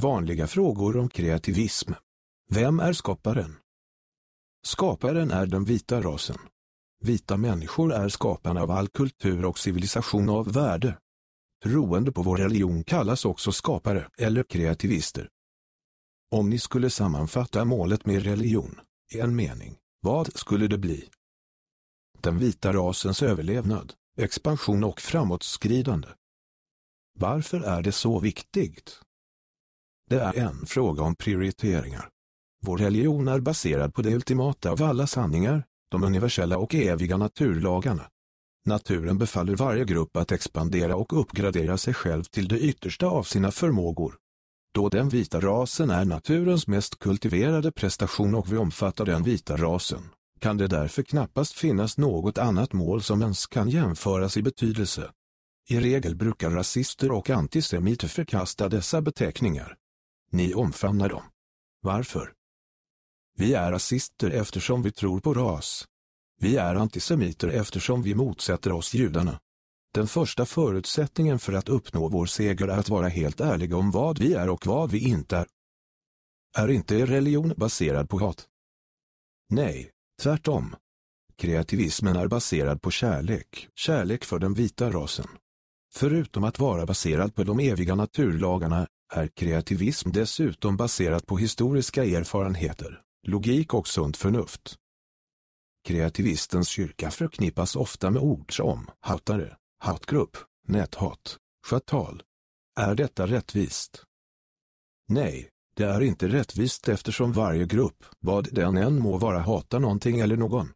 Vanliga frågor om kreativism. Vem är skaparen? Skaparen är den vita rasen. Vita människor är skaparna av all kultur och civilisation av värde. Troende på vår religion kallas också skapare eller kreativister. Om ni skulle sammanfatta målet med religion, i en mening, vad skulle det bli? Den vita rasens överlevnad, expansion och framåtskridande. Varför är det så viktigt? Det är en fråga om prioriteringar. Vår religion är baserad på det ultimata av alla sanningar, de universella och eviga naturlagarna. Naturen befaller varje grupp att expandera och uppgradera sig själv till det yttersta av sina förmågor. Då den vita rasen är naturens mest kultiverade prestation och vi omfattar den vita rasen, kan det därför knappast finnas något annat mål som ens kan jämföras i betydelse. I regel brukar rasister och antisemiter förkasta dessa beteckningar. Ni omfamnar dem. Varför? Vi är rasister eftersom vi tror på ras. Vi är antisemiter eftersom vi motsätter oss judarna. Den första förutsättningen för att uppnå vår seger är att vara helt ärliga om vad vi är och vad vi inte är. Är inte er religion baserad på hat? Nej, tvärtom. Kreativismen är baserad på kärlek, kärlek för den vita rasen. Förutom att vara baserad på de eviga naturlagarna, är kreativism dessutom baserat på historiska erfarenheter, logik och sunt förnuft. Kreativistens kyrka förknippas ofta med ord som hatare, hatgrupp, näthat, schatal. Är detta rättvist? Nej, det är inte rättvist eftersom varje grupp, vad den än må vara, hatar någonting eller någon.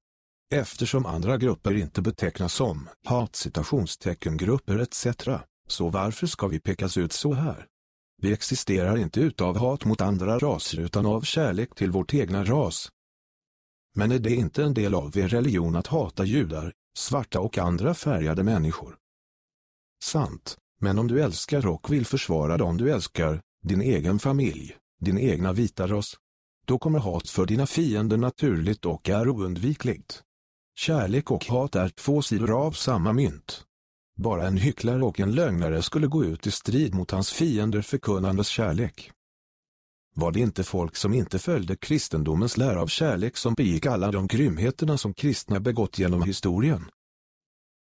Eftersom andra grupper inte betecknas som hat citationstecken grupper etc. Så varför ska vi pekas ut så här? Vi existerar inte utav hat mot andra raser utan av kärlek till vårt egna ras. Men är det inte en del av er religion att hata judar, svarta och andra färgade människor? Sant, men om du älskar och vill försvara dem du älskar, din egen familj, din egna vita ras, då kommer hat för dina fiender naturligt och är oundvikligt. Kärlek och hat är två sidor av samma mynt. Bara en hycklare och en lögnare skulle gå ut i strid mot hans fiender förkunnandes kärlek. Var det inte folk som inte följde kristendomens lära av kärlek som begick alla de grymheterna som kristna begått genom historien?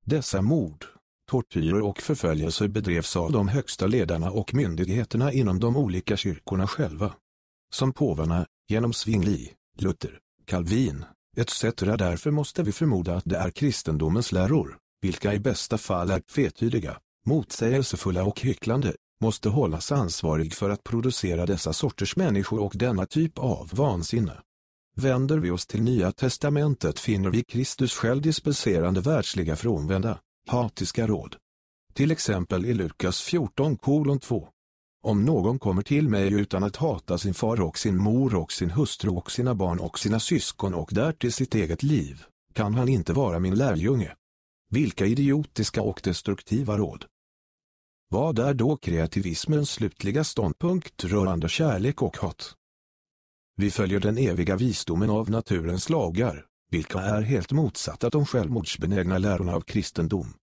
Dessa mord, tortyrer och förföljelser bedrevs av de högsta ledarna och myndigheterna inom de olika kyrkorna själva. Som påvarna, genom Svingli, Luther, Calvin, etc. Därför måste vi förmoda att det är kristendomens läror, vilka i bästa fall är tvetydiga, motsägelsefulla och hycklande, måste hållas ansvarig för att producera dessa sorters människor och denna typ av vansinne. Vänder vi oss till Nya testamentet finner vi Kristus själv dispenserande världsliga frånvända, hatiska råd. Till exempel i Lukas 14 kolon 2. Om någon kommer till mig utan att hata sin far och sin mor och sin hustru och sina barn och sina syskon och därtill sitt eget liv, kan han inte vara min lärjunge. Vilka idiotiska och destruktiva råd. Vad är då kreativismens slutliga ståndpunkt rörande kärlek och hat? Vi följer den eviga visdomen av naturens lagar, vilka är helt motsatta de självmordsbenägna lärorna av kristendom.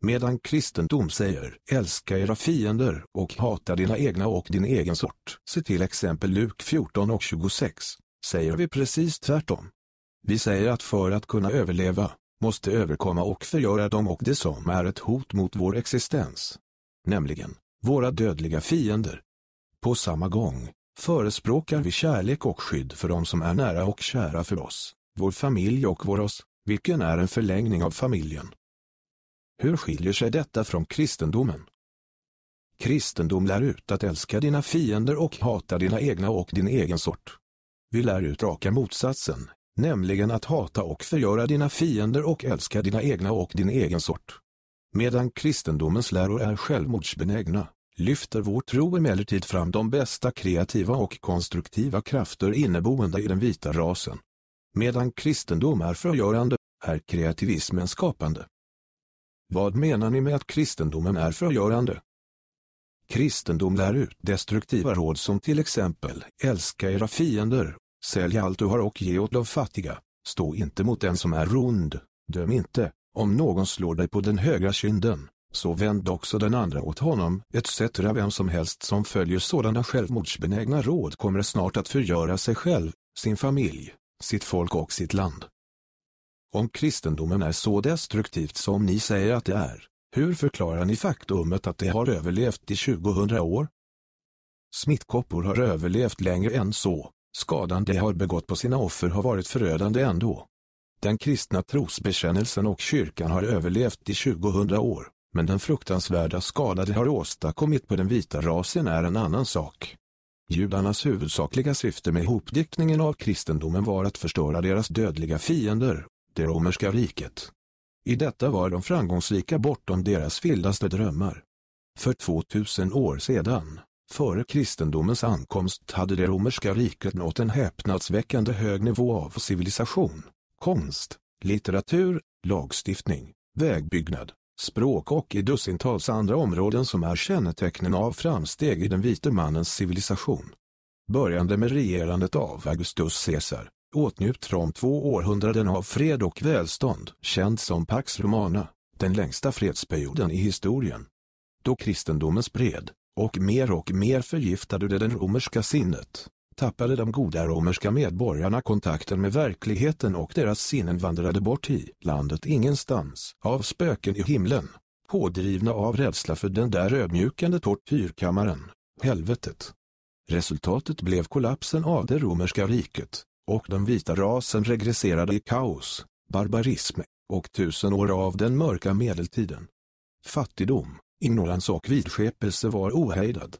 Medan kristendom säger älska era fiender och hata dina egna och din egen sort, se till exempel Luk 14 och 26, säger vi precis tvärtom. Vi säger att för att kunna överleva, måste överkomma och förgöra dem och det som är ett hot mot vår existens. Nämligen, våra dödliga fiender. På samma gång, förespråkar vi kärlek och skydd för dem som är nära och kära för oss, vår familj och vår oss, vilken är en förlängning av familjen. Hur skiljer sig detta från kristendomen? Kristendom lär ut att älska dina fiender och hata dina egna och din egen sort. Vi lär ut raka motsatsen, nämligen att hata och förgöra dina fiender och älska dina egna och din egen sort. Medan kristendomens läror är självmordsbenägna, lyfter vår tro emellertid fram de bästa kreativa och konstruktiva krafter inneboende i den vita rasen. Medan kristendom är förgörande, är kreativismen skapande. Vad menar ni med att kristendomen är förgörande? Kristendom lär ut destruktiva råd som till exempel älska era fiender, sälj allt du har och ge åt de fattiga, stå inte mot den som är rond, döm inte, om någon slår dig på den högra kinden, så vänd också den andra åt honom, etc. Vem som helst som följer sådana självmordsbenägna råd kommer snart att förgöra sig själv, sin familj, sitt folk och sitt land. Om kristendomen är så destruktivt som ni säger att det är, hur förklarar ni faktumet att det har överlevt i 2000 år? Smittkoppor har överlevt längre än så, skadan de har begått på sina offer har varit förödande ändå. Den kristna trosbekännelsen och kyrkan har överlevt i 2000 år, men den fruktansvärda skada de har åstadkommit på den vita rasen är en annan sak. Judarnas huvudsakliga syfte med hopdiktningen av kristendomen var att förstöra deras dödliga fiender, det romerska riket. I detta var de framgångsrika bortom deras vildaste drömmar. För 2000 år sedan, före kristendomens ankomst hade det romerska riket nått en häpnadsväckande hög nivå av civilisation, konst, litteratur, lagstiftning, vägbyggnad, språk och i dussintals andra områden som är kännetecknen av framsteg i den vite mannens civilisation. Börjande med regerandet av Augustus Caesar, åtnjöt Rom två århundraden av fred och välstånd, känd som Pax Romana, den längsta fredsperioden i historien. Då kristendomen spred, och mer och mer förgiftade det den romerska sinnet, tappade de goda romerska medborgarna kontakten med verkligheten och deras sinnen vandrade bort i landet ingenstans, av spöken i himlen, pådrivna av rädsla för den där ödmjukande tortyrkammaren, helvetet. Resultatet blev kollapsen av det romerska riket, och den vita rasen regresserade i kaos, barbarism och tusen år av den mörka medeltiden. Fattigdom, ignorans och vidskepelse var ohejdad.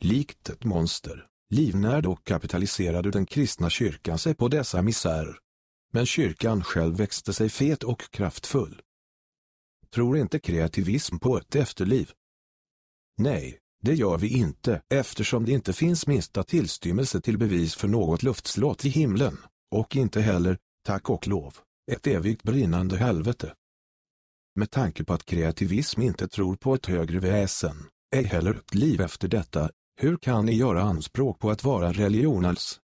Likt ett monster, livnärde och kapitaliserade den kristna kyrkan sig på dessa misärer. Men kyrkan själv växte sig fet och kraftfull. Tror inte kreativism på ett efterliv? Nej, det gör vi inte eftersom det inte finns minsta tillstymmelse till bevis för något luftslott i himlen, och inte heller, tack och lov, ett evigt brinnande helvete. Med tanke på att kreativism inte tror på ett högre väsen, ej heller ett liv efter detta, hur kan ni göra anspråk på att vara religionals? religion alls?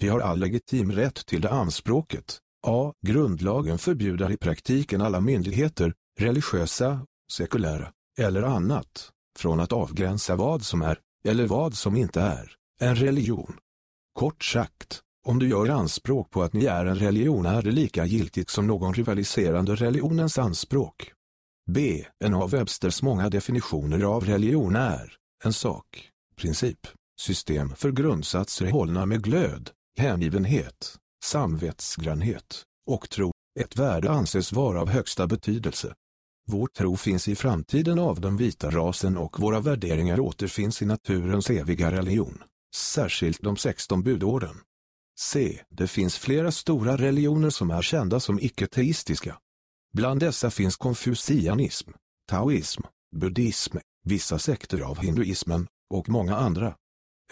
Vi har all legitim rätt till det anspråket. A. Grundlagen förbjuder i praktiken alla myndigheter, religiösa, sekulära, eller annat, från att avgränsa vad som är, eller vad som inte är, en religion. Kort sagt, om du gör anspråk på att ni är en religion är det lika giltigt som någon rivaliserande religionens anspråk. B. En av Websters många definitioner av religion är en sak, princip, system för grundsatser hållna med glöd, hängivenhet, samvetsgrannhet och tro. Ett värde anses vara av högsta betydelse. Vår tro finns i framtiden av den vita rasen och våra värderingar återfinns i naturens eviga religion, särskilt de 16 budorden. C. Det finns flera stora religioner som är kända som icke-teistiska. Bland dessa finns konfucianism, taoism, buddhism, vissa sekter av hinduismen och många andra.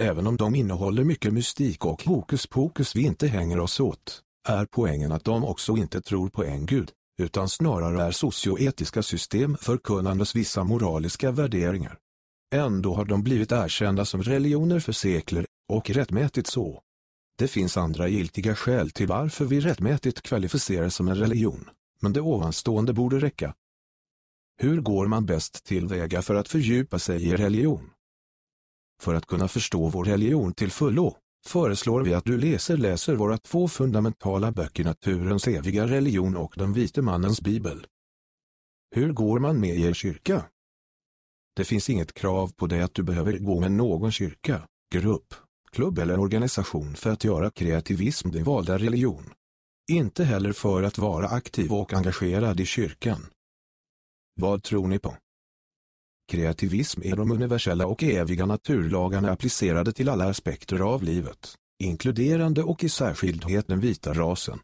Även om de innehåller mycket mystik och hokus pokus vi inte hänger oss åt, är poängen att de också inte tror på en gud, utan snarare är socioetiska system förkunnandes vissa moraliska värderingar. Ändå har de blivit erkända som religioner för sekler, och rättmätigt så. Det finns andra giltiga skäl till varför vi rättmätigt kvalificerar som en religion, men det ovanstående borde räcka. Hur går man bäst tillväga för att fördjupa sig i religion? För att kunna förstå vår religion till fullo, föreslår vi att du läser läser våra två fundamentala böcker Naturens eviga religion och Den vite mannens bibel. Hur går man med i er kyrka? Det finns inget krav på dig att du behöver gå med någon kyrka, grupp, klubb eller organisation för att göra kreativism din valda religion. Inte heller för att vara aktiv och engagerad i kyrkan. Vad tror ni på? Kreativism är de universella och eviga naturlagarna applicerade till alla aspekter av livet, inkluderande och i särskildhet den vita rasen.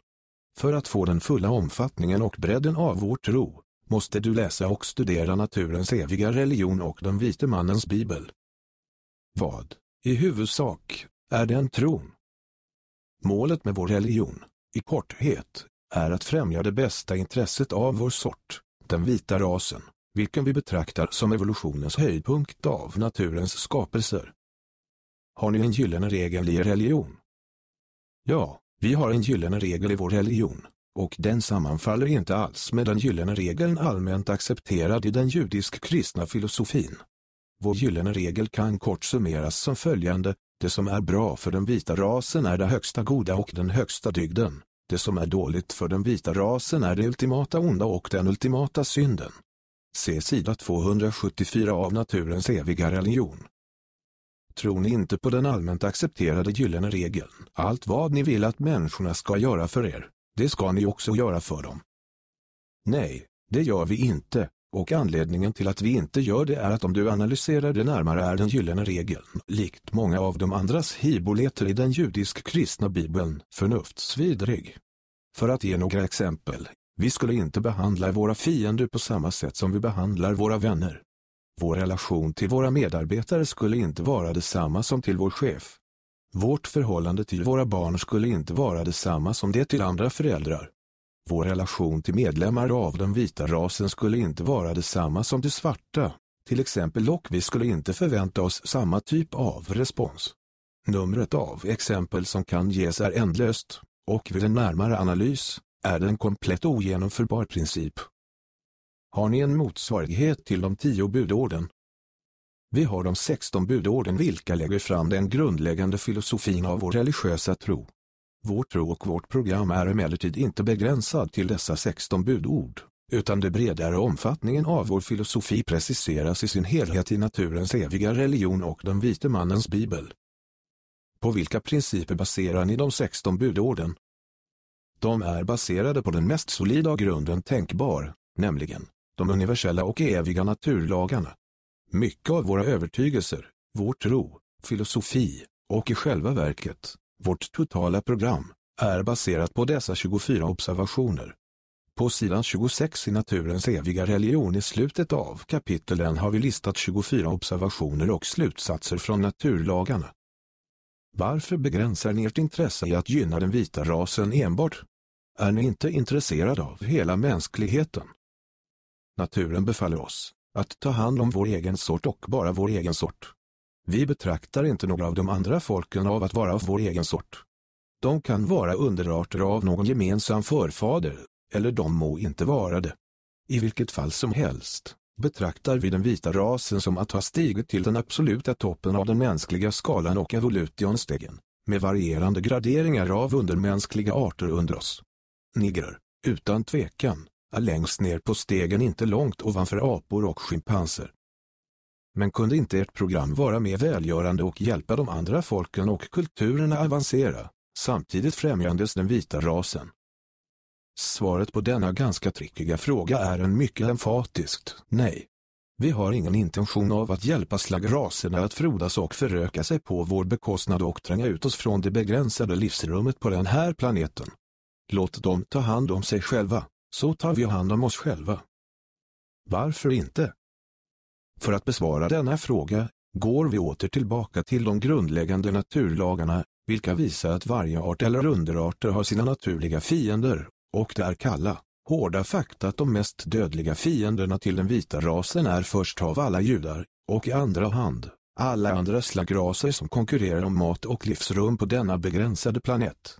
För att få den fulla omfattningen och bredden av vår tro, måste du läsa och studera naturens eviga religion och den vite mannens bibel. Vad, i huvudsak, är den tron? Målet med vår religion, i korthet, är att främja det bästa intresset av vår sort, den vita rasen, vilken vi betraktar som evolutionens höjdpunkt av naturens skapelser. Har ni en gyllene regel i er religion? Ja, vi har en gyllene regel i vår religion, och den sammanfaller inte alls med den gyllene regeln allmänt accepterad i den judisk-kristna filosofin. Vår gyllene regel kan kort summeras som följande, det som är bra för den vita rasen är det högsta goda och den högsta dygden. Det som är dåligt för den vita rasen är det ultimata onda och den ultimata synden. Se sida 274 av naturens eviga religion. Tror ni inte på den allmänt accepterade gyllene regeln? Allt vad ni vill att människorna ska göra för er, det ska ni också göra för dem. Nej, det gör vi inte, och anledningen till att vi inte gör det är att om du analyserar det närmare är den gyllene regeln, likt många av de andras hiboleter i den judisk-kristna bibeln, förnuftsvidrig. För att ge några exempel, vi skulle inte behandla våra fiender på samma sätt som vi behandlar våra vänner. Vår relation till våra medarbetare skulle inte vara detsamma som till vår chef. Vårt förhållande till våra barn skulle inte vara detsamma som det till andra föräldrar. Vår relation till medlemmar av den vita rasen skulle inte vara detsamma som till svarta, till exempel och vi skulle inte förvänta oss samma typ av respons. Numret av exempel som kan ges är ändlöst, och vid en närmare analys är det en komplett ogenomförbar princip. Har ni en motsvarighet till de tio budorden? Vi har de 16 budorden vilka lägger fram den grundläggande filosofin av vår religiösa tro. Vår tro och vårt program är emellertid inte begränsad till dessa 16 budord, utan det bredare omfattningen av vår filosofi preciseras i sin helhet i naturens eviga religion och den vite mannens bibel. På vilka principer baserar ni de 16 budorden? De är baserade på den mest solida grunden tänkbar, nämligen de universella och eviga naturlagarna. Mycket av våra övertygelser, vår tro, filosofi och i själva verket, vårt totala program, är baserat på dessa 24 observationer. På sidan 26 i Naturens eviga religion i slutet av kapitlen har vi listat 24 observationer och slutsatser från naturlagarna. Varför begränsar ni ert intresse i att gynna den vita rasen enbart? Är ni inte intresserade av hela mänskligheten? Naturen befaller oss att ta hand om vår egen sort och bara vår egen sort. Vi betraktar inte några av de andra folken av att vara av vår egen sort. De kan vara underarter av någon gemensam förfader, eller de må inte vara det. I vilket fall som helst betraktar vi den vita rasen som att ha stigit till den absoluta toppen av den mänskliga skalan och evolutionstegen, med varierande graderingar av undermänskliga arter under oss. Nigger, utan tvekan, är längst ner på stegen inte långt ovanför apor och schimpanser. Men kunde inte ert program vara mer välgörande och hjälpa de andra folken och kulturerna avancera, samtidigt främjandes den vita rasen? Svaret på denna ganska trickiga fråga är en mycket emfatiskt nej. Vi har ingen intention av att hjälpa slaggraserna att frodas och föröka sig på vår bekostnad och tränga ut oss från det begränsade livsrummet på den här planeten. Låt dem ta hand om sig själva, så tar vi hand om oss själva. Varför inte? För att besvara denna fråga går vi åter tillbaka till de grundläggande naturlagarna, vilka visar att varje art eller underarter har sina naturliga fiender, och det är kalla, hårda fakta att de mest dödliga fienderna till den vita rasen är först av alla judar, och i andra hand, alla andra slagraser som konkurrerar om mat och livsrum på denna begränsade planet.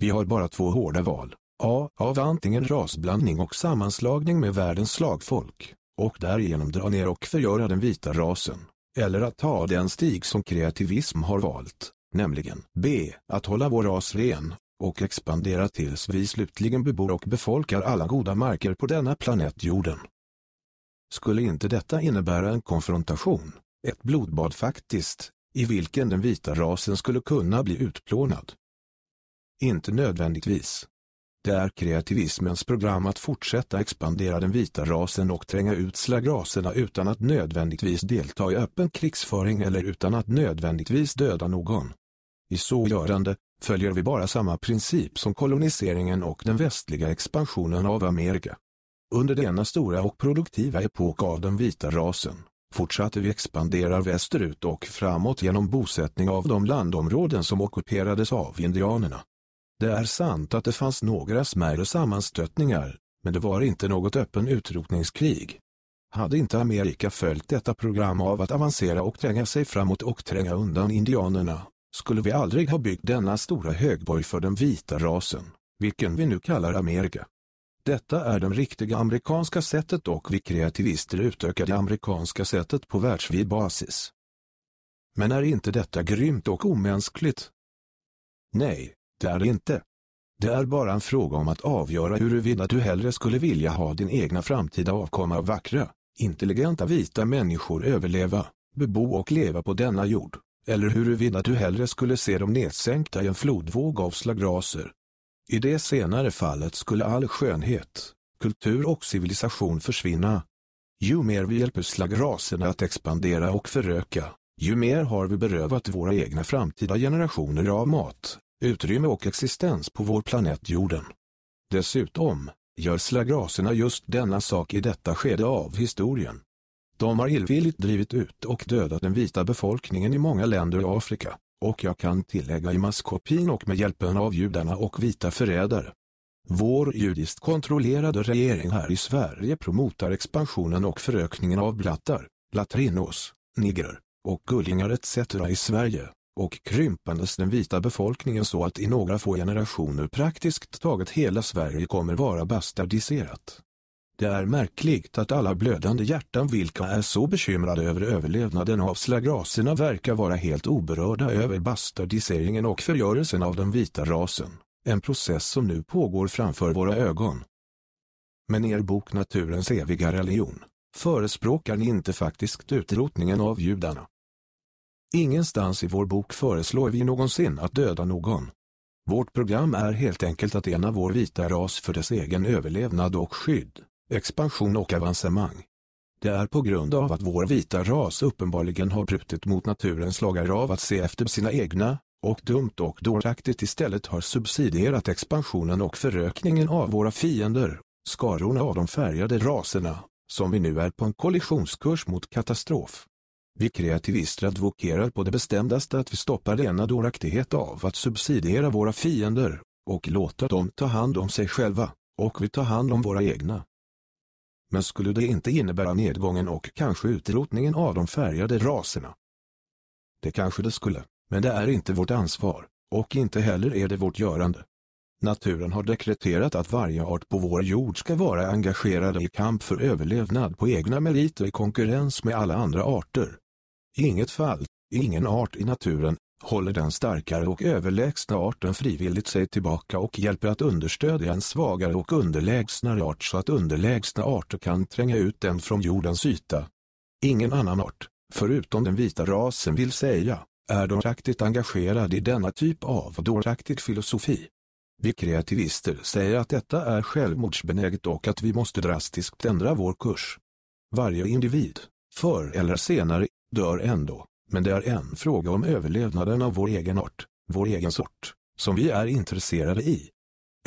Vi har bara två hårda val, A. Av antingen rasblandning och sammanslagning med världens slagfolk, och därigenom dra ner och förgöra den vita rasen, eller att ta den stig som kreativism har valt, nämligen B. Att hålla vår ras ren, och expandera tills vi slutligen bebor och befolkar alla goda marker på denna planet jorden. Skulle inte detta innebära en konfrontation, ett blodbad faktiskt, i vilken den vita rasen skulle kunna bli utplånad? Inte nödvändigtvis. Det är kreativismens program att fortsätta expandera den vita rasen och tränga ut slagraserna utan att nödvändigtvis delta i öppen krigsföring eller utan att nödvändigtvis döda någon. I så görande följer vi bara samma princip som koloniseringen och den västliga expansionen av Amerika. Under denna stora och produktiva epok av den vita rasen fortsatte vi expandera västerut och framåt genom bosättning av de landområden som ockuperades av indianerna. Det är sant att det fanns några smärre sammanstötningar, men det var inte något öppen utrotningskrig. Hade inte Amerika följt detta program av att avancera och tränga sig framåt och tränga undan indianerna, skulle vi aldrig ha byggt denna stora högborg för den vita rasen, vilken vi nu kallar Amerika. Detta är det riktiga amerikanska sättet och vi kreativister utökar det amerikanska sättet på världsvid basis. Men är inte detta grymt och omänskligt? Nej, det är det inte. Det är bara en fråga om att avgöra huruvida du hellre skulle vilja ha din egna framtida avkomma av vackra, intelligenta vita människor överleva, bebo och leva på denna jord, eller huruvida du hellre skulle se dem nedsänkta i en flodvåg av slagraser. I det senare fallet skulle all skönhet, kultur och civilisation försvinna. Ju mer vi hjälper slagraserna att expandera och föröka, ju mer har vi berövat våra egna framtida generationer av mat, utrymme och existens på vår planet jorden. Dessutom gör slagraserna just denna sak i detta skede av historien. De har illvilligt drivit ut och dödat den vita befolkningen i många länder i Afrika, och jag kan tillägga i maskopin och med hjälpen av judarna och vita förrädare. Vår judiskt kontrollerade regering här i Sverige promotar expansionen och förökningen av blattar, latrinos, nigger och gullingar etc. i Sverige, och krympandes den vita befolkningen så att i några få generationer praktiskt taget hela Sverige kommer vara bastardiserat. Det är märkligt att alla blödande hjärtan vilka är så bekymrade över överlevnaden av slagraserna verkar vara helt oberörda över bastardiseringen och förgörelsen av den vita rasen, en process som nu pågår framför våra ögon. Men er bok Naturens eviga religion förespråkar ni inte faktiskt utrotningen av judarna. Ingenstans i vår bok föreslår vi någonsin att döda någon. Vårt program är helt enkelt att ena vår vita ras för dess egen överlevnad och skydd, expansion och avancemang. Det är på grund av att vår vita ras uppenbarligen har brutit mot naturens lagar av att se efter sina egna, och dumt och dåraktigt istället har subsidierat expansionen och förökningen av våra fiender, skarorna av de färgade raserna, som vi nu är på en kollisionskurs mot katastrof. Vi kreativister advokerar på det bestämdaste att vi stoppar denna dåraktighet av att subsidiera våra fiender och låta dem ta hand om sig själva, och vi tar hand om våra egna. Men skulle det inte innebära nedgången och kanske utrotningen av de färgade raserna? Det kanske det skulle, men det är inte vårt ansvar, och inte heller är det vårt görande. Naturen har dekreterat att varje art på vår jord ska vara engagerad i kamp för överlevnad på egna meriter i konkurrens med alla andra arter. Inget fall, ingen art i naturen, håller den starkare och överlägsna arten frivilligt sig tillbaka och hjälper att understödja en svagare och underlägsnare art så att underlägsna arter kan tränga ut den från jordens yta. Ingen annan art, förutom den vita rasen vill säga, är dåraktigt engagerad i denna typ av dåraktig filosofi. Vi kreativister säger att detta är självmordsbenäget och att vi måste drastiskt ändra vår kurs. Varje individ, förr eller senare, dör ändå, men det är en fråga om överlevnaden av vår egen art, vår egen sort, som vi är intresserade i.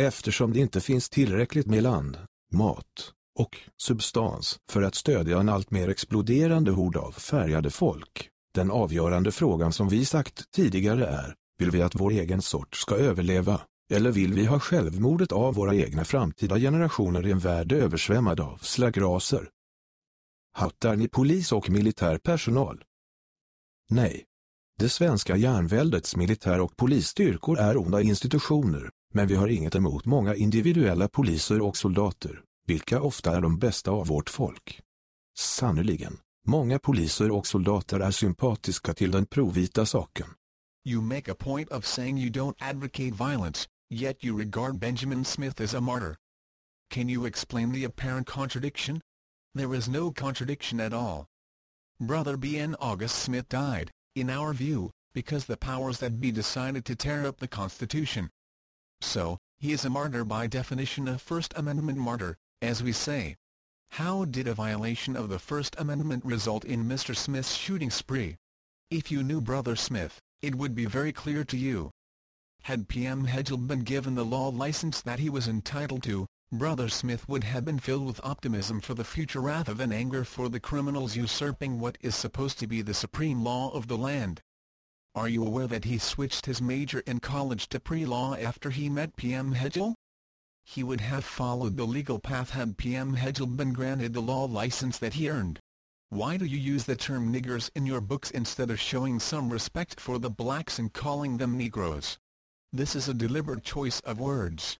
Eftersom det inte finns tillräckligt med land, mat och substans för att stödja en allt mer exploderande hord av färgade folk. Den avgörande frågan som vi sagt tidigare är, vill vi att vår egen sort ska överleva, eller vill vi ha självmordet av våra egna framtida generationer i en värld översvämmad av slagraser? Hattar ni polis och militär personal? Nej. Det svenska järnväldets militär och polisstyrkor är onda institutioner, men vi har inget emot många individuella poliser och soldater, vilka ofta är de bästa av vårt folk. Sannoliken, många poliser och soldater är sympatiska till den provita saken. You make a point of saying you don't advocate violence, yet you regard Benjamin Smith as a martyr. Can you explain the apparent contradiction? There is no contradiction at all. Brother B. N. August Smith died, in our view, because the powers that be decided to tear up the Constitution. So, he is a martyr by definition a First Amendment martyr, as we say. How did a violation of the First Amendment result in Mr. Smith's shooting spree? If you knew Brother Smith, it would be very clear to you. Had P.M. Hedgel been given the law license that he was entitled to, Brother Smith would have been filled with optimism for the future rather than anger for the criminals usurping what is supposed to be the supreme law of the land. Are you aware that he switched his major in college to pre-law after he met P.M. Hedgel? He would have followed the legal path had P.M. Hedgel been granted the law license that he earned. Why do you use the term niggers in your books instead of showing some respect for the blacks and calling them Negroes? This is a deliberate choice of words.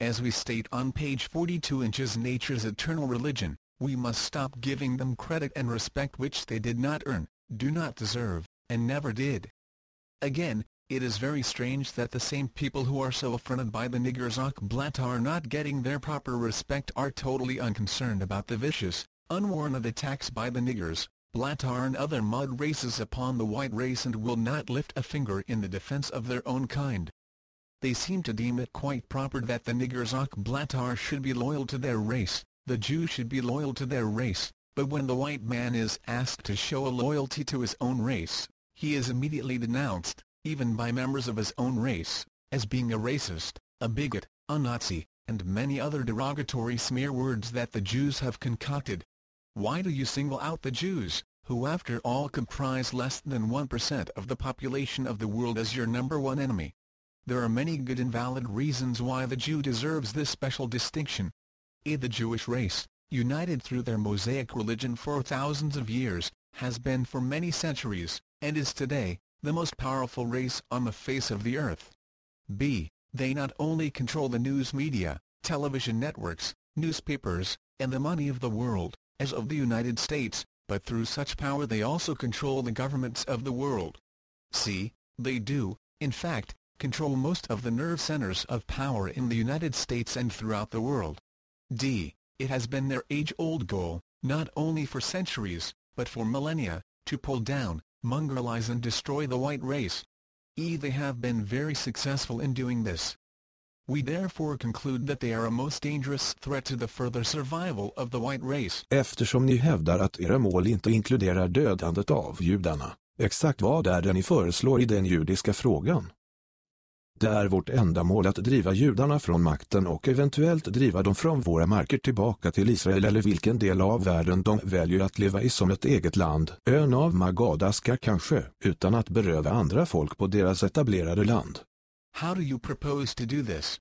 As we state on page 42 inches Nature's Eternal Religion, we must stop giving them credit and respect which they did not earn, do not deserve, and never did. Again, it is very strange that the same people who are so affronted by the niggers Blatt are not getting their proper respect are totally unconcerned about the vicious, unwarranted attacks by the niggers, Blatar and other mud races upon the white race and will not lift a finger in the defense of their own kind. They seem to deem it quite proper that the niggers Niggerzak Blatar should be loyal to their race, the Jew should be loyal to their race, but when the white man is asked to show a loyalty to his own race, he is immediately denounced, even by members of his own race, as being a racist, a bigot, a Nazi, and many other derogatory smear words that the Jews have concocted. Why do you single out the Jews, who after all comprise less than 1% of the population of the world as your number one enemy? There are many good and valid reasons why the Jew deserves this special distinction. A. The Jewish race, united through their Mosaic religion for thousands of years, has been for many centuries, and is today, the most powerful race on the face of the earth. B. They not only control the news media, television networks, newspapers, and the money of the world, as of the United States, but through such power they also control the governments of the world. C. They do, in fact, control most of the nerve centers of power in the United States and throughout the world. D. It has been their age-old goal, not only for centuries, but for millennia, to pull down, mongrelize and destroy the white race. E. They have been very successful in doing this. We therefore conclude that they are a most dangerous threat to the further survival of the white race. Eftersom ni hävdar att era mål inte inkluderar dödandet av judarna, exakt vad är det ni föreslår i den judiska frågan? Det är vårt enda mål att driva judarna från makten och eventuellt driva dem från våra marker tillbaka till Israel eller vilken del av världen de väljer att leva i som ett eget land, ön av Magadaska kanske, utan att beröva andra folk på deras etablerade land. How do you propose to do this?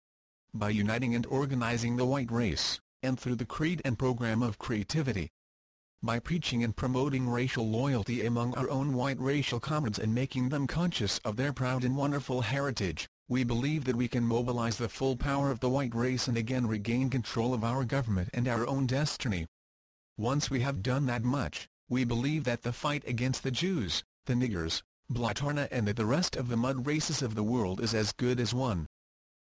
By uniting and organizing the white race, and through the creed and program of creativity. By preaching and promoting racial loyalty among our own white racial comrades and making them conscious of their proud and wonderful heritage, we believe that we can mobilize the full power of the white race and again regain control of our government and our own destiny. Once we have done that much, we believe that the fight against the Jews, the niggers, Blatarna and the rest of the mud races of the world is as good as won.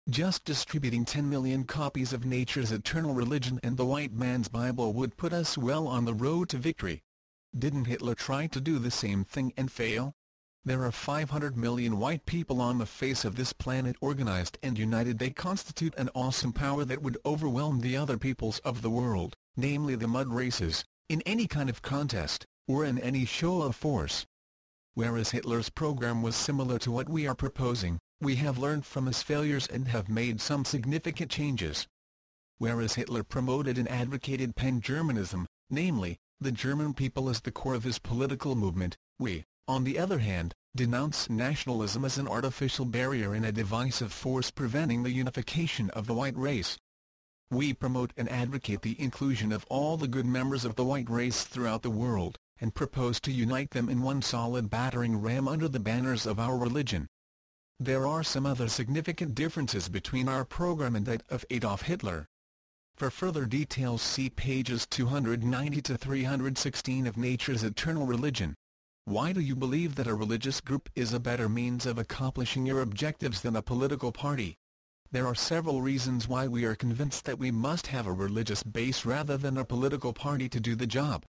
Just distributing 10 million copies of Nature's Eternal Religion and the White Man's Bible would put us well on the road to victory. Didn't Hitler try to do the same thing and fail? There are 500 million white people on the face of this planet organized and united they constitute an awesome power that would overwhelm the other peoples of the world, namely the mud races, in any kind of contest, or in any show of force. Whereas Hitler's program was similar to what we are proposing, we have learned from his failures and have made some significant changes. Whereas Hitler promoted and advocated pan-Germanism, namely, the German people as the core of his political movement, we, on the other hand, denounce nationalism as an artificial barrier and a divisive force preventing the unification of the white race. We promote and advocate the inclusion of all the good members of the white race throughout the world, and propose to unite them in one solid battering ram under the banners of our religion. There are some other significant differences between our program and that of Adolf Hitler. For further details see pages 290 to 316 of Nature's Eternal Religion. Why do you believe that a religious group is a better means of accomplishing your objectives than a political party? There are several reasons why we are convinced that we must have a religious base rather than a political party to do the job.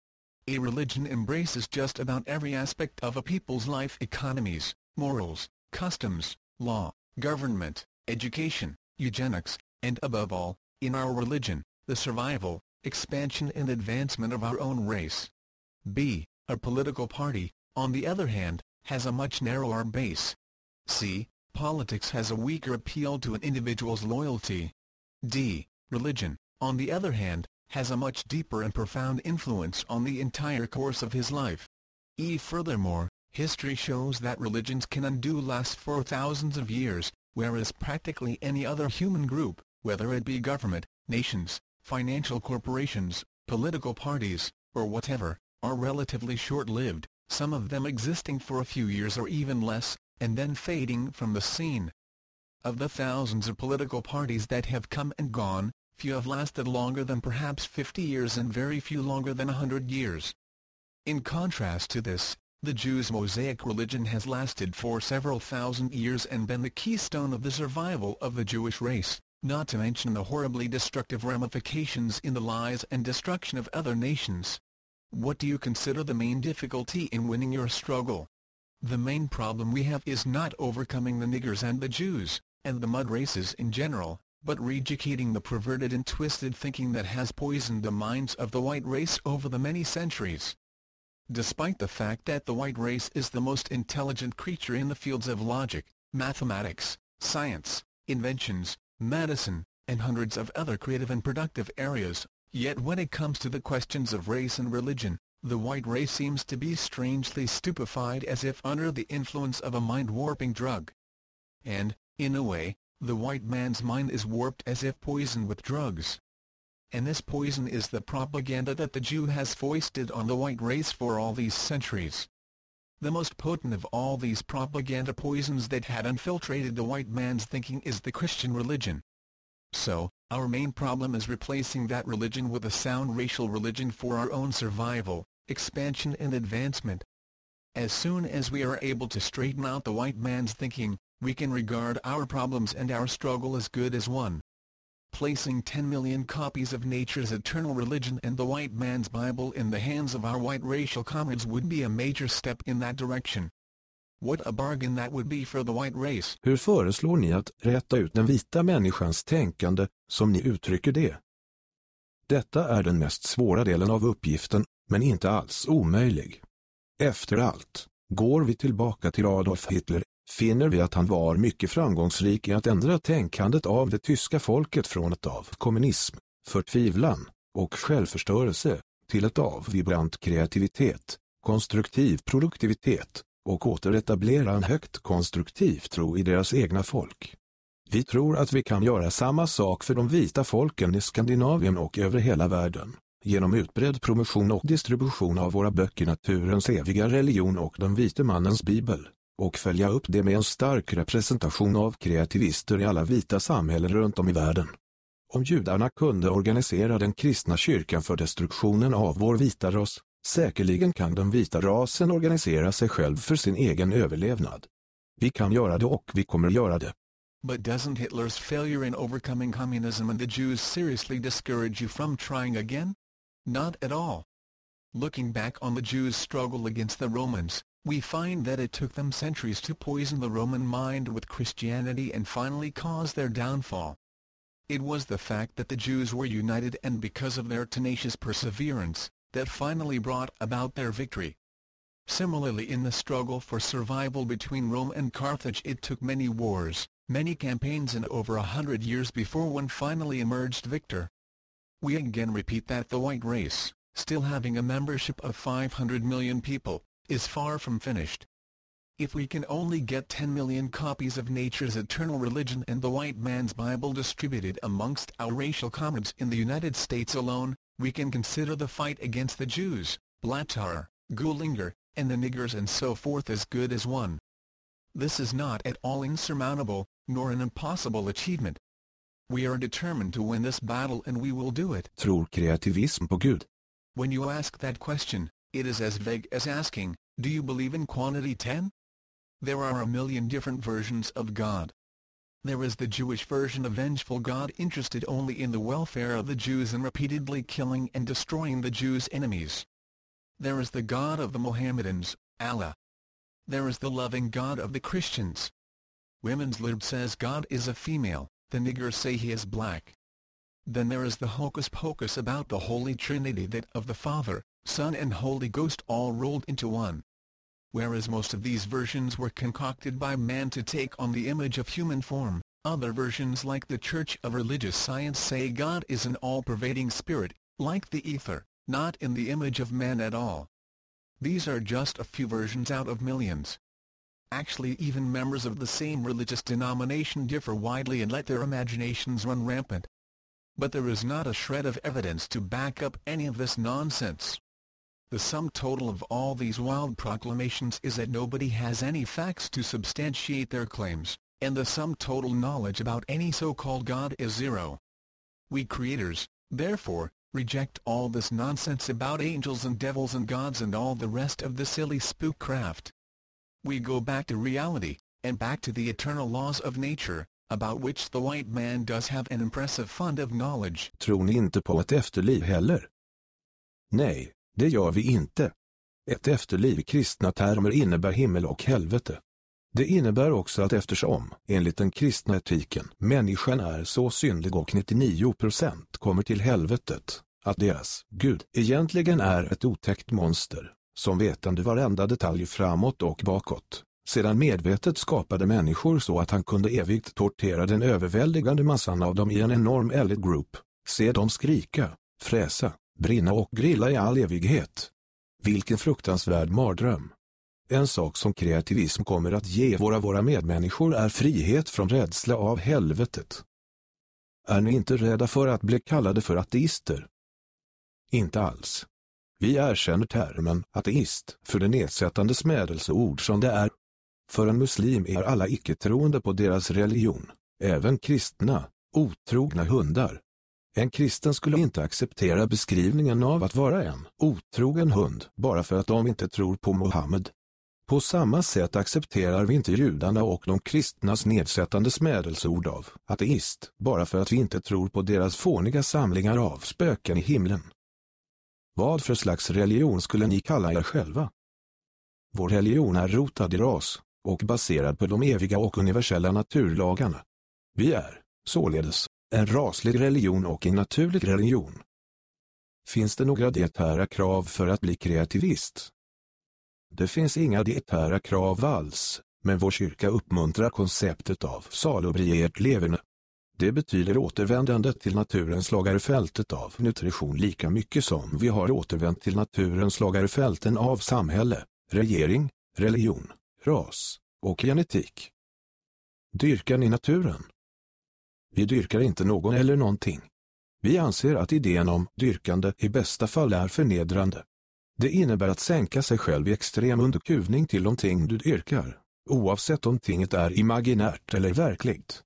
A religion embraces just about every aspect of a people's life economies, morals, customs, law, government, education, eugenics, and above all, in our religion, the survival, expansion and advancement of our own race. B. A political party, on the other hand, has a much narrower base. C. Politics has a weaker appeal to an individual's loyalty. D. Religion, on the other hand, has a much deeper and profound influence on the entire course of his life. E. Furthermore, history shows that religions can undo last for thousands of years, whereas practically any other human group, whether it be government, nations, financial corporations, political parties, or whatever, are relatively short-lived, some of them existing for a few years or even less, and then fading from the scene. Of the thousands of political parties that have come and gone, few have lasted longer than perhaps 50 years and very few longer than a hundred years. In contrast to this, the Jews' Mosaic religion has lasted for several thousand years and been the keystone of the survival of the Jewish race, not to mention the horribly destructive ramifications in the lies and destruction of other nations. What do you consider the main difficulty in winning your struggle? The main problem we have is not overcoming the niggers and the Jews, and the mud races in general, but reeducating the perverted and twisted thinking that has poisoned the minds of the white race over the many centuries. Despite the fact that the white race is the most intelligent creature in the fields of logic, mathematics, science, inventions, medicine, and hundreds of other creative and productive areas, Yet when it comes to the questions of race and religion, the white race seems to be strangely stupefied as if under the influence of a mind-warping drug. And, in a way, the white man's mind is warped as if poisoned with drugs. And this poison is the propaganda that the Jew has foisted on the white race for all these centuries. The most potent of all these propaganda poisons that had infiltrated the white man's thinking is the Christian religion. So, our main problem is replacing that religion with a sound racial religion for our own survival, expansion and advancement. As soon as we are able to straighten out the white man's thinking, we can regard our problems and our struggle as good as one. Placing 10 million copies of nature's eternal religion and the white man's Bible in the hands of our white racial comrades would be a major step in that direction. What a bargain that would be for the white race. Hur föreslår ni att rätta ut den vita människans tänkande, som ni uttrycker det? Detta är den mest svåra delen av uppgiften, men inte alls omöjlig. Efter allt, går vi tillbaka till Adolf Hitler, finner vi att han var mycket framgångsrik i att ändra tänkandet av det tyska folket från ett av kommunism, förtvivlan och självförstörelse, till ett av vibrant kreativitet, konstruktiv produktivitet och återetablera en högt konstruktiv tro i deras egna folk. Vi tror att vi kan göra samma sak för de vita folken i Skandinavien och över hela världen, genom utbredd promotion och distribution av våra böcker Naturens eviga religion och den vite mannens bibel, och följa upp det med en stark representation av kreativister i alla vita samhällen runt om i världen. Om judarna kunde organisera den kristna kyrkan för destruktionen av vår vita ras, Säkerligen kan den vita rasen organisera sig själv för sin egen överlevnad. Vi kan göra det och vi kommer göra det. But doesn't Hitler's failure in overcoming communism and the Jews seriously discourage you from trying again? Not at all. Looking back on the Jews' struggle against the Romans, we find that it took them centuries to poison the Roman mind with Christianity and finally cause their downfall. It was the fact that the Jews were united and because of their tenacious perseverance, that finally brought about their victory. Similarly in the struggle for survival between Rome and Carthage it took many wars, many campaigns and over a hundred years before one finally emerged victor. We again repeat that the white race, still having a membership of 500 million people, is far from finished. If we can only get 10 million copies of nature's eternal religion and the white man's Bible distributed amongst our racial comrades in the United States alone, we can consider the fight against the Jews, Blattauer, Gullinger, and the niggers and so forth as good as won. This is not at all insurmountable, nor an impossible achievement. We are determined to win this battle and we will do it. Tror kreativism på Gud? When you ask that question, it is as vague as asking, do you believe in quantity 10? There are a million different versions of God. There is the Jewish version of vengeful God interested only in the welfare of the Jews and repeatedly killing and destroying the Jews' enemies. There is the God of the Mohammedans, Allah. There is the loving God of the Christians. Women's Lib says God is a female, the niggers say he is black. Then there is the hocus-pocus about the Holy Trinity that of the Father, Son and Holy Ghost all rolled into one whereas most of these versions were concocted by man to take on the image of human form. Other versions like the Church of Religious Science say God is an all-pervading spirit, like the ether, not in the image of man at all. These are just a few versions out of millions. Actually even members of the same religious denomination differ widely and let their imaginations run rampant. But there is not a shred of evidence to back up any of this nonsense. The sum total of all these wild proclamations is that nobody has any facts to substantiate their claims. and the sum total knowledge about any so-called God is zero. We creators, therefore, reject all this nonsense about angels and devils and gods and all the rest of the silly spookcraft. We go back to reality, and back to the eternal laws of nature, about which the white man does have an impressive fund of knowledge. Tror ni inte på ett efterliv heller? Nej, det gör vi inte. Ett efterliv i kristna termer innebär himmel och helvete. Det innebär också att eftersom, enligt den kristna etiken, människan är så syndig och 99% kommer till helvetet, att deras Gud egentligen är ett otäckt monster, som vetande varenda detalj framåt och bakåt, sedan medvetet skapade människor så att han kunde evigt tortera den överväldigande massan av dem i en enorm elite group, se dem skrika, fräsa, brinna och grilla i all evighet. Vilken fruktansvärd mardröm. En sak som kreativism kommer att ge våra våra medmänniskor är frihet från rädsla av helvetet. Är ni inte rädda för att bli kallade för ateister? Inte alls. Vi erkänner termen ateist för det nedsättande smädelseord som det är. För en muslim är alla icke-troende på deras religion, även kristna, otrogna hundar. En kristen skulle inte acceptera beskrivningen av att vara en otrogen hund bara för att de inte tror på Mohammed. På samma sätt accepterar vi inte judarna och de kristnas nedsättande smädelseord av ateist bara för att vi inte tror på deras fåniga samlingar av spöken i himlen. Vad för slags religion skulle ni kalla er själva? Vår religion är rotad i ras och baserad på de eviga och universella naturlagarna. Vi är, således, en raslig religion och en naturlig religion. Finns det några dietära krav för att bli kreativist? Det finns inga dietära krav alls, men vår kyrka uppmuntrar konceptet av salubriert leverne. Det betyder återvändandet till naturens lagar fältet av nutrition lika mycket som vi har återvänt till naturens lagar fälten av samhälle, regering, religion, ras och genetik. Dyrkan i naturen? Vi dyrkar inte någon eller någonting. Vi anser att idén om dyrkande i bästa fall är förnedrande. Det innebär att sänka sig själv i extrem underkuvning till någonting du dyrkar, oavsett om tinget är imaginärt eller verkligt.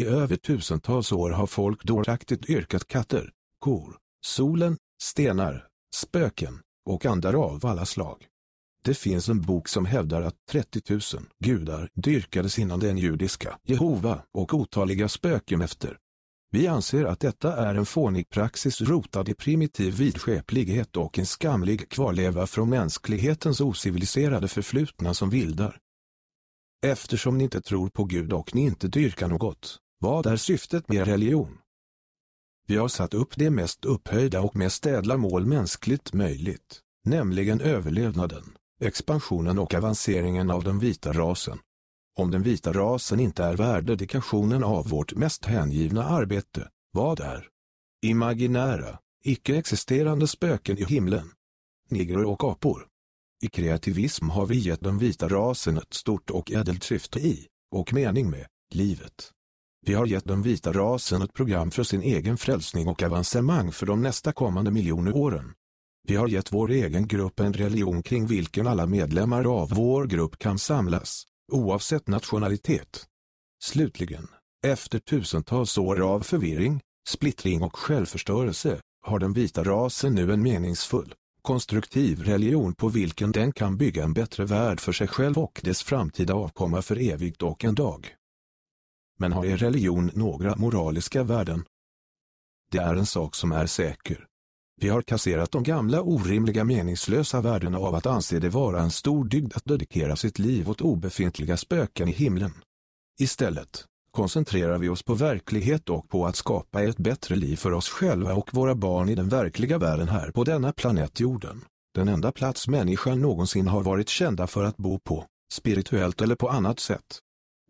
I över tusentals år har folk dåraktigt yrkat katter, kor, solen, stenar, spöken och andar av alla slag. Det finns en bok som hävdar att 30 000 gudar dyrkades innan den judiska Jehova och otaliga spöken efter. Vi anser att detta är en fånig praxis rotad i primitiv vidskeplighet och en skamlig kvarleva från mänsklighetens ociviliserade förflutna som vildar. Eftersom ni inte tror på Gud och ni inte dyrkar något, vad är syftet med religion? Vi har satt upp det mest upphöjda och mest ädla mål mänskligt möjligt, nämligen överlevnaden, expansionen och avanceringen av den vita rasen. Om den vita rasen inte är värd dedikationen av vårt mest hängivna arbete, vad är? Imaginära, icke-existerande spöken i himlen. Negrer och apor. I kreativism har vi gett den vita rasen ett stort och ädelt syfte i, och mening med, livet. Vi har gett den vita rasen ett program för sin egen frälsning och avancemang för de nästa kommande miljoner åren. Vi har gett vår egen grupp en religion kring vilken alla medlemmar av vår grupp kan samlas, oavsett nationalitet. Slutligen, efter tusentals år av förvirring, splittring och självförstörelse, har den vita rasen nu en meningsfull, konstruktiv religion på vilken den kan bygga en bättre värld för sig själv och dess framtida avkomma för evigt och en dag. Men har er religion några moraliska värden? Det är en sak som är säker. Vi har kasserat de gamla orimliga meningslösa värdena av att anse det vara en stor dygd att dedikera sitt liv åt obefintliga spöken i himlen. Istället koncentrerar vi oss på verklighet och på att skapa ett bättre liv för oss själva och våra barn i den verkliga världen här på denna planet jorden. Den enda plats människan någonsin har varit kända för att bo på, spirituellt eller på annat sätt.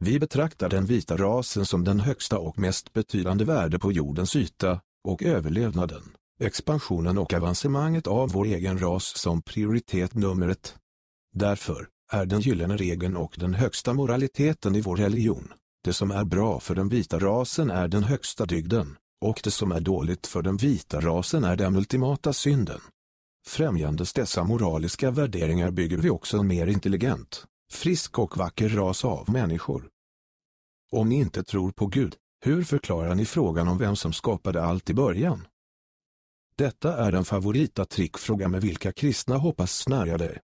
Vi betraktar den vita rasen som den högsta och mest betydande värde på jordens yta, och överlevnaden, expansionen och avancemanget av vår egen ras som prioritet nummer ett. Därför är den gyllene regeln och den högsta moraliteten i vår religion. Det som är bra för den vita rasen är den högsta dygden, och det som är dåligt för den vita rasen är den ultimata synden. Främjandes dessa moraliska värderingar bygger vi också en mer intelligent, frisk och vacker ras av människor. Om ni inte tror på Gud, hur förklarar ni frågan om vem som skapade allt i början? Detta är den favorita trickfråga med vilka kristna hoppas snärja dig.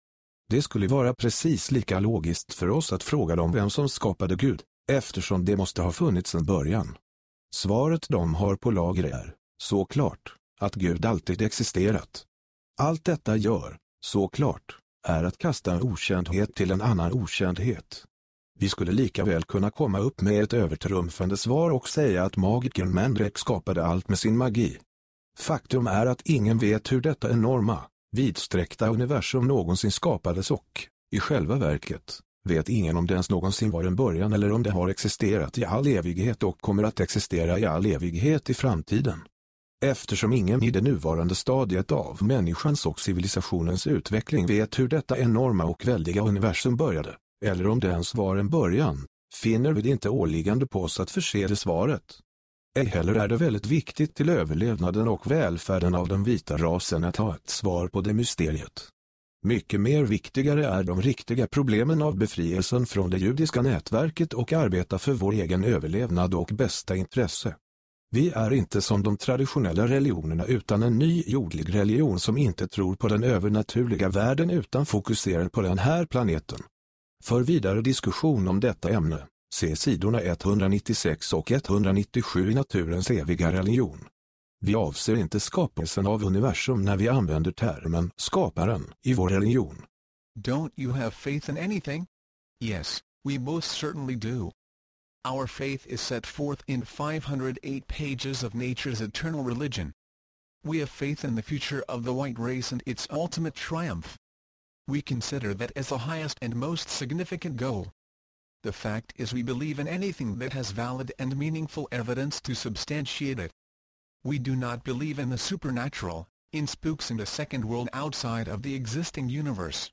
Det skulle vara precis lika logiskt för oss att fråga dem vem som skapade Gud, eftersom det måste ha funnits en början. Svaret de har på lager är, såklart, att Gud alltid existerat. Allt detta gör, såklart, är att kasta en okändhet till en annan okändhet. Vi skulle lika väl kunna komma upp med ett övertrumfande svar och säga att magikern Mendrek skapade allt med sin magi. Faktum är att ingen vet hur detta enorma, vidsträckta universum någonsin skapades och, i själva verket, vet ingen om det ens någonsin var en början eller om det har existerat i all evighet och kommer att existera i all evighet i framtiden. Eftersom ingen i det nuvarande stadiet av människans och civilisationens utveckling vet hur detta enorma och väldiga universum började, eller om det ens var en början, finner vi det inte åliggande på oss att förse det svaret. Ej heller är det väldigt viktigt till överlevnaden och välfärden av den vita rasen att ha ett svar på det mysteriet. Mycket mer viktigare är de riktiga problemen av befrielsen från det judiska nätverket och arbeta för vår egen överlevnad och bästa intresse. Vi är inte som de traditionella religionerna utan en ny jordlig religion som inte tror på den övernaturliga världen utan fokuserar på den här planeten. För vidare diskussion om detta ämne, se sidorna 196 och 197 i naturens eviga religion. Vi avser inte skapelsen av universum när vi använder termen skaparen i vår religion. Don't you have faith in anything? Yes, we most certainly do. Our faith is set forth in 508 pages of nature's eternal religion. We have faith in the future of the white race and its ultimate triumph. We consider that as the highest and most significant goal. The fact is we believe in anything that has valid and meaningful evidence to substantiate it. We do not believe in the supernatural, in spooks in the second world outside of the existing universe.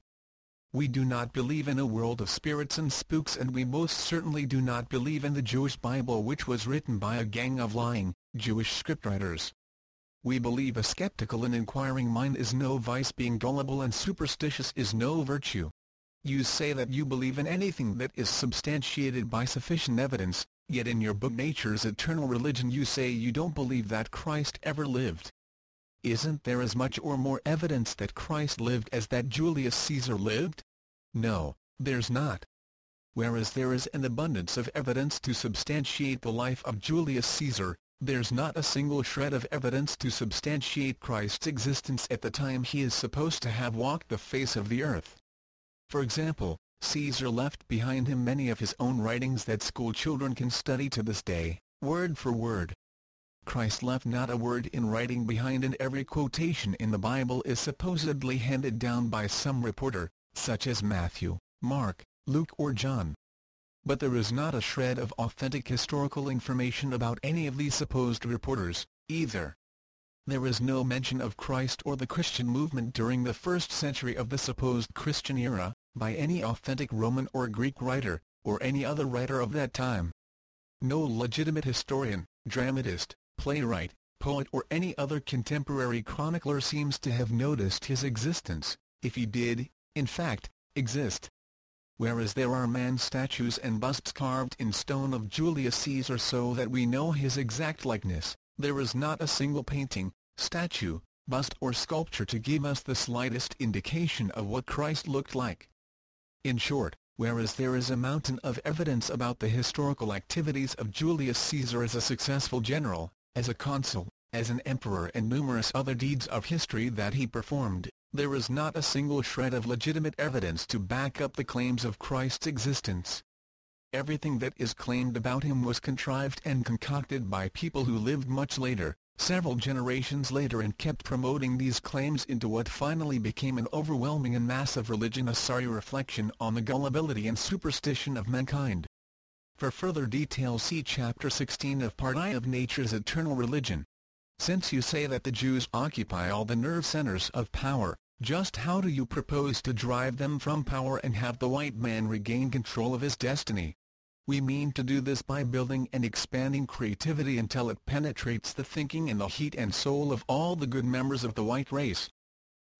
We do not believe in a world of spirits and spooks and we most certainly do not believe in the Jewish Bible which was written by a gang of lying, Jewish scriptwriters. We believe a skeptical and inquiring mind is no vice being gullible and superstitious is no virtue. You say that you believe in anything that is substantiated by sufficient evidence, yet in your book Nature's Eternal Religion you say you don't believe that Christ ever lived. Isn't there as much or more evidence that Christ lived as that Julius Caesar lived? No, there's not. Whereas there is an abundance of evidence to substantiate the life of Julius Caesar, there's not a single shred of evidence to substantiate Christ's existence at the time he is supposed to have walked the face of the earth. For example, Caesar left behind him many of his own writings that school children can study to this day, word for word. Christ left not a word in writing behind and every quotation in the Bible is supposedly handed down by some reporter, such as Matthew, Mark, Luke or John. But there is not a shred of authentic historical information about any of these supposed reporters, either. There is no mention of Christ or the Christian movement during the first century of the supposed Christian era, by any authentic Roman or Greek writer, or any other writer of that time. No legitimate historian, dramatist, playwright, poet or any other contemporary chronicler seems to have noticed his existence, if he did, in fact, exist. Whereas there are man statues and busts carved in stone of Julius Caesar so that we know his exact likeness, there is not a single painting, statue, bust or sculpture to give us the slightest indication of what Christ looked like. In short, whereas there is a mountain of evidence about the historical activities of Julius Caesar as a successful general, as a consul, as an emperor and numerous other deeds of history that he performed, there is not a single shred of legitimate evidence to back up the claims of Christ's existence. Everything that is claimed about him was contrived and concocted by people who lived much later, several generations later and kept promoting these claims into what finally became an overwhelming and massive religion a sorry reflection on the gullibility and superstition of mankind. For further details see Chapter 16 of Part I of Nature's Eternal Religion. Since you say that the Jews occupy all the nerve centers of power, just how do you propose to drive them from power and have the white man regain control of his destiny? We mean to do this by building and expanding creativity until it penetrates the thinking and the heat and soul of all the good members of the white race.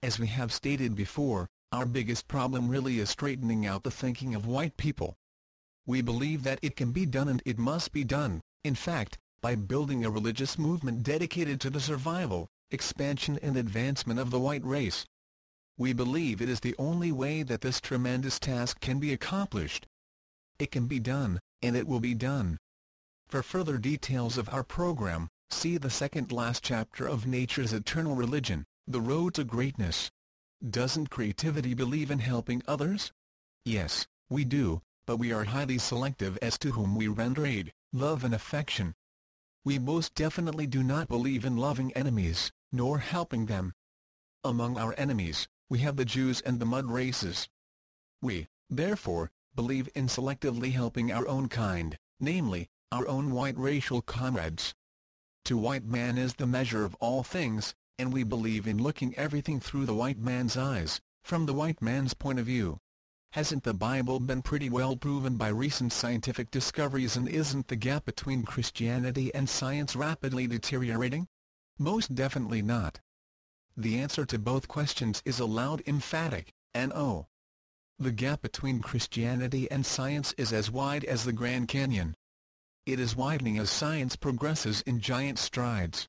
As we have stated before, our biggest problem really is straightening out the thinking of white people. We believe that it can be done and it must be done, in fact, by building a religious movement dedicated to the survival, expansion and advancement of the white race. We believe it is the only way that this tremendous task can be accomplished. It can be done, and it will be done. For further details of our program, see the second last chapter of Nature's Eternal Religion, The Road to Greatness. Doesn't creativity believe in helping others? Yes, we do, but we are highly selective as to whom we render aid, love and affection. We most definitely do not believe in loving enemies, nor helping them. Among our enemies, we have the Jews and the mud races. We, therefore, believe in selectively helping our own kind, namely, our own white racial comrades. To white man is the measure of all things, and we believe in looking everything through the white man's eyes, from the white man's point of view. Hasn't the Bible been pretty well proven by recent scientific discoveries and isn't the gap between Christianity and science rapidly deteriorating? Most definitely not. The answer to both questions is a loud emphatic, no. The gap between Christianity and science is as wide as the Grand Canyon. It is widening as science progresses in giant strides.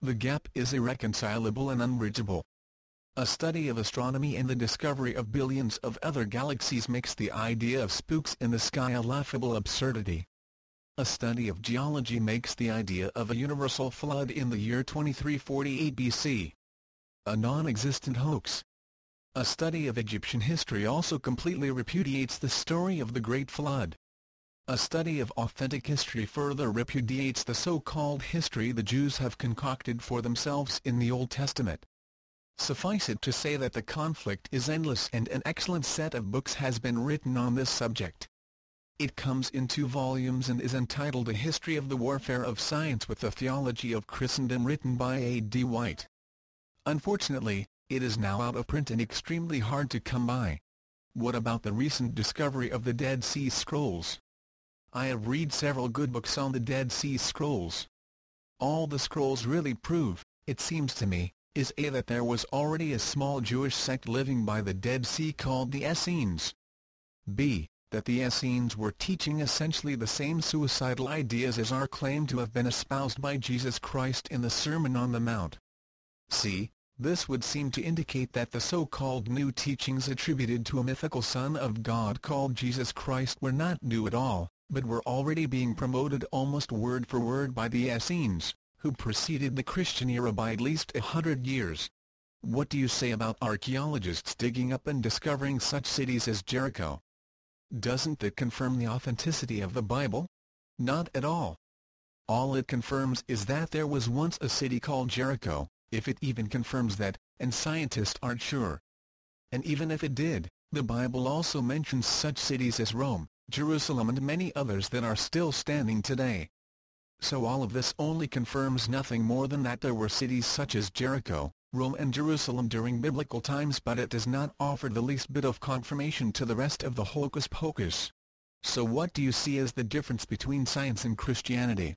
The gap is irreconcilable and unbridgeable. A study of astronomy and the discovery of billions of other galaxies makes the idea of spooks in the sky a laughable absurdity. A study of geology makes the idea of a universal flood in the year 2348 BC a non-existent hoax. A study of Egyptian history also completely repudiates the story of the Great Flood. A study of authentic history further repudiates the so-called history the Jews have concocted for themselves in the Old Testament. Suffice it to say that the conflict is endless and an excellent set of books has been written on this subject. It comes in two volumes and is entitled A History of the Warfare of Science with the Theology of Christendom written by A. D. White. Unfortunately, it is now out of print and extremely hard to come by. What about the recent discovery of the Dead Sea Scrolls? I have read several good books on the Dead Sea Scrolls. All the scrolls really prove, it seems to me, is A that there was already a small Jewish sect living by the Dead Sea called the Essenes. B. That the Essenes were teaching essentially the same suicidal ideas as are claimed to have been espoused by Jesus Christ in the Sermon on the Mount. C. This would seem to indicate that the so-called new teachings attributed to a mythical Son of God called Jesus Christ were not new at all, but were already being promoted almost word for word by the Essenes, who preceded the Christian era by at least a hundred years. What do you say about archaeologists digging up and discovering such cities as Jericho? Doesn't that confirm the authenticity of the Bible? Not at all. All it confirms is that there was once a city called Jericho, if it even confirms that, and scientists aren't sure. And even if it did, the Bible also mentions such cities as Rome, Jerusalem and many others that are still standing today. So all of this only confirms nothing more than that there were cities such as Jericho, Rome and Jerusalem during biblical times but it does not offer the least bit of confirmation to the rest of the hocus pocus. So what do you see as the difference between science and Christianity?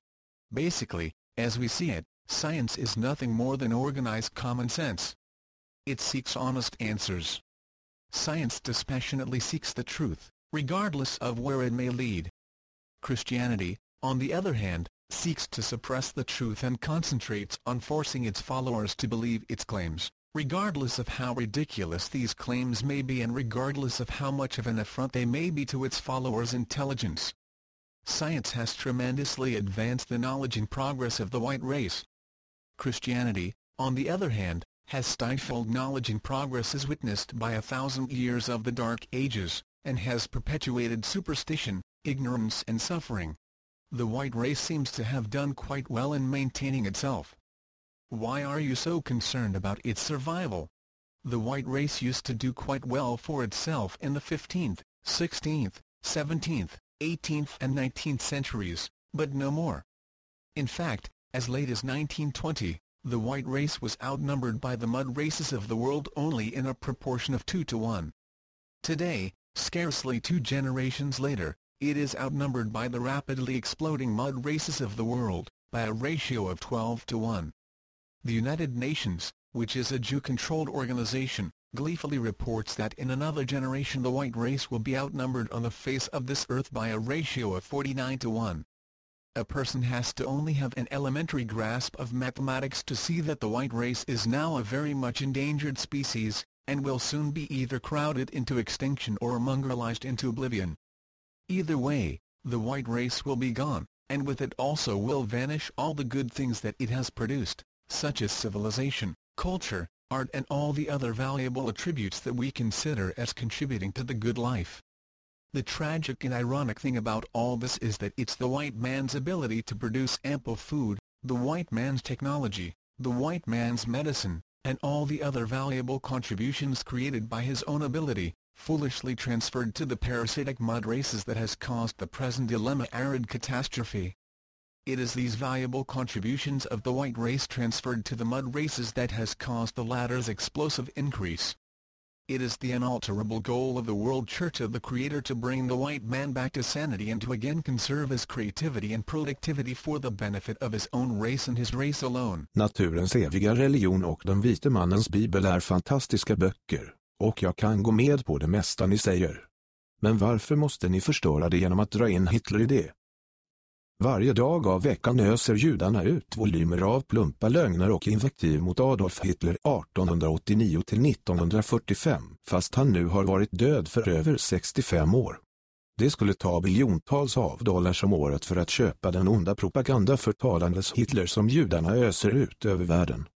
Basically, as we see it, Science is nothing more than organized common sense. It seeks honest answers. Science dispassionately seeks the truth, regardless of where it may lead. Christianity, on the other hand, seeks to suppress the truth and concentrates on forcing its followers to believe its claims, regardless of how ridiculous these claims may be and regardless of how much of an affront they may be to its followers' intelligence. Science has tremendously advanced the knowledge and progress of the white race, Christianity, on the other hand, has stifled knowledge and progress as witnessed by a thousand years of the Dark Ages, and has perpetuated superstition, ignorance and suffering. The white race seems to have done quite well in maintaining itself. Why are you so concerned about its survival? The white race used to do quite well for itself in the 15th, 16th, 17th, 18th and 19th centuries, but no more. In fact, as late as 1920, the white race was outnumbered by the mud races of the world only in a proportion of 2 to 1. Today, scarcely two generations later, it is outnumbered by the rapidly exploding mud races of the world, by a ratio of 12 to 1. The United Nations, which is a Jew-controlled organization, gleefully reports that in another generation the white race will be outnumbered on the face of this earth by a ratio of 49 to 1. A person has to only have an elementary grasp of mathematics to see that the white race is now a very much endangered species, and will soon be either crowded into extinction or mongrelized into oblivion. Either way, the white race will be gone, and with it also will vanish all the good things that it has produced, such as civilization, culture, art and all the other valuable attributes that we consider as contributing to the good life. The tragic and ironic thing about all this is that it's the white man's ability to produce ample food, the white man's technology, the white man's medicine, and all the other valuable contributions created by his own ability, foolishly transferred to the parasitic mud races that has caused the present dilemma arid catastrophe. It is these valuable contributions of the white race transferred to the mud races that has caused the latter's explosive increase. It is the unalterable goal of the World Church of the Creator to bring the white man back to sanity and to again conserve his creativity and productivity for the benefit of his own race and his race alone. Naturens eviga religion och den vite mannens bibel är fantastiska böcker, och jag kan gå med på det mesta ni säger. Men varför måste ni förstöra det genom att dra in Hitler i det? Varje dag av veckan öser judarna ut volymer av plumpa lögner och invektiv mot Adolf Hitler 1889 till 1945, fast han nu har varit död för över 65 år. Det skulle ta biljontals av dollars om året för att köpa den onda propaganda förtalandes Hitler som judarna öser ut över världen.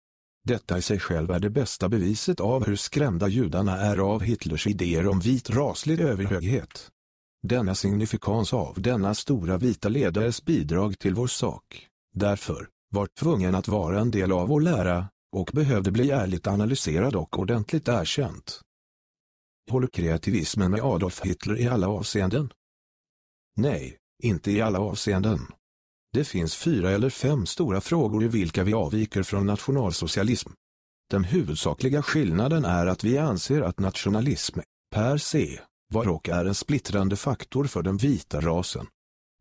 Detta i sig själv är det bästa beviset av hur skrämda judarna är av Hitlers idéer om vit raslig överhöghet. Denna signifikans av denna stora vita ledares bidrag till vår sak, därför, var tvungen att vara en del av vår lära, och behövde bli ärligt analyserad och ordentligt erkänt. Håller kreativismen med Adolf Hitler i alla avseenden? Nej, inte i alla avseenden. Det finns fyra eller fem stora frågor i vilka vi avviker från nationalsocialism. Den huvudsakliga skillnaden är att vi anser att nationalism, per se, var och är en splittrande faktor för den vita rasen.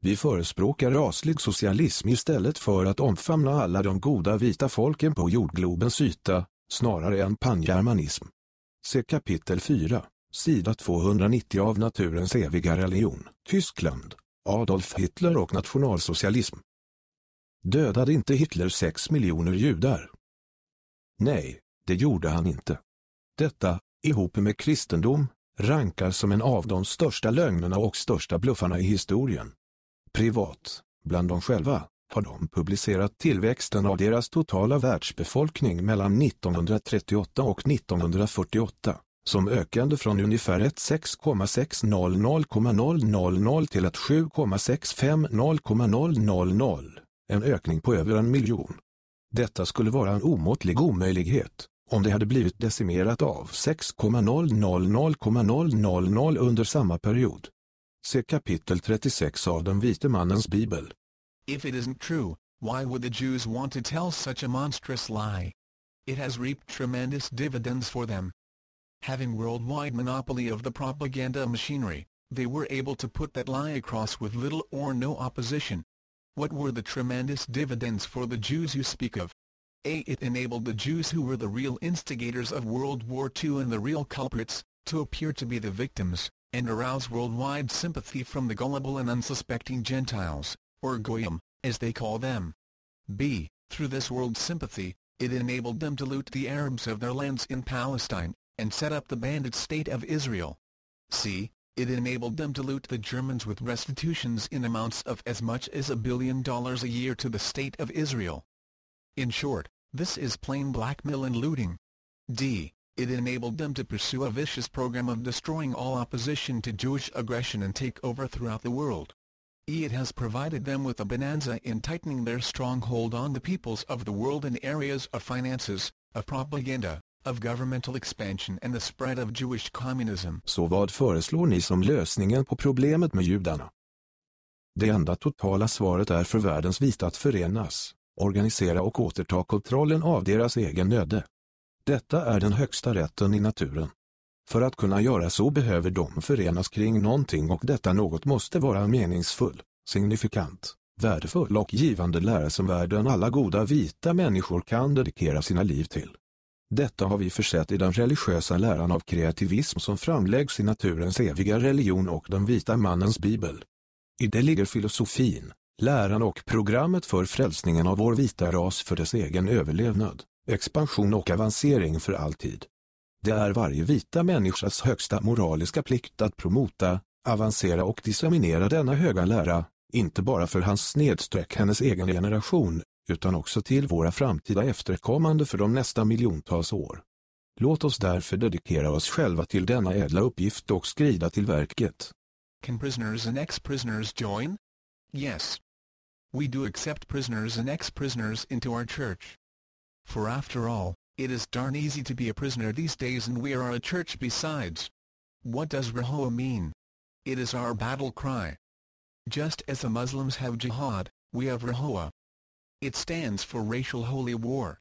Vi förespråkar raslig socialism istället för att omfamna alla de goda vita folken på jordglobens yta, snarare än pangermanism. Se kapitel 4, sida 290 av Naturens eviga religion, Tyskland, Adolf Hitler och nationalsocialism. Dödade inte Hitler 6 miljoner judar? Nej, det gjorde han inte. Detta, ihop med kristendom, rankar som en av de största lögnerna och största bluffarna i historien. Privat, bland dem själva, har de publicerat tillväxten av deras totala världsbefolkning mellan 1938 och 1948, som ökade från ungefär 16,600,000 till ett 7,650,000, en ökning på över en miljon. Detta skulle vara en omåttlig omöjlighet, om det hade blivit decimerat av 6,000,000 under samma period. Se kapitel 36 av den vite mannens bibel. If it isn't true, why would the Jews want to tell such a monstrous lie? It has reaped tremendous dividends for them. Having worldwide monopoly of the propaganda machinery, they were able to put that lie across with little or no opposition. What were the tremendous dividends for the Jews you speak of? A. It enabled the Jews who were the real instigators of World War II and the real culprits, to appear to be the victims, and arouse worldwide sympathy from the gullible and unsuspecting Gentiles, or Goyim, as they call them. B. Through this world sympathy, it enabled them to loot the Arabs of their lands in Palestine, and set up the bandit state of Israel. C. It enabled them to loot the Germans with restitutions in amounts of as much as a billion dollars a year to the state of Israel. In short, this is plain blackmail and looting. D. It enabled them to pursue a vicious program of destroying all opposition to Jewish aggression and take over throughout the world. E. It has provided them with a bonanza in tightening their stronghold on the peoples of the world in areas of finances, of propaganda, of governmental expansion and the spread of Jewish communism. Så vad föreslår ni som lösningen på problemet med judarna? Det enda totala svaret är för världens vita att förenas organisera och återta kontrollen av deras egen öde. Detta är den högsta rätten i naturen. För att kunna göra så behöver de förenas kring någonting och detta något måste vara meningsfull, signifikant, värdefull och givande lära som världen alla goda vita människor kan dedikera sina liv till. Detta har vi försett i den religiösa läran av kreativism som framläggs i naturens eviga religion och den vita mannens bibel. I det ligger filosofin, läran och programmet för frälsningen av vår vita ras för dess egen överlevnad, expansion och avancering för alltid. Det är varje vita människas högsta moraliska plikt att promota, avancera och disseminera denna höga lära, inte bara för hans snedstreck hennes egen generation, utan också till våra framtida efterkommande för de nästa miljontals år. Låt oss därför dedikera oss själva till denna ädla uppgift och skrida till verket. Can prisoners and ex-prisoners join? Yes. We do accept prisoners and ex-prisoners into our church. For after all, it is darn easy to be a prisoner these days and we are a church besides. What does Rahowa mean? It is our battle cry. Just as the Muslims have jihad, we have Rahowa. It stands for racial holy war.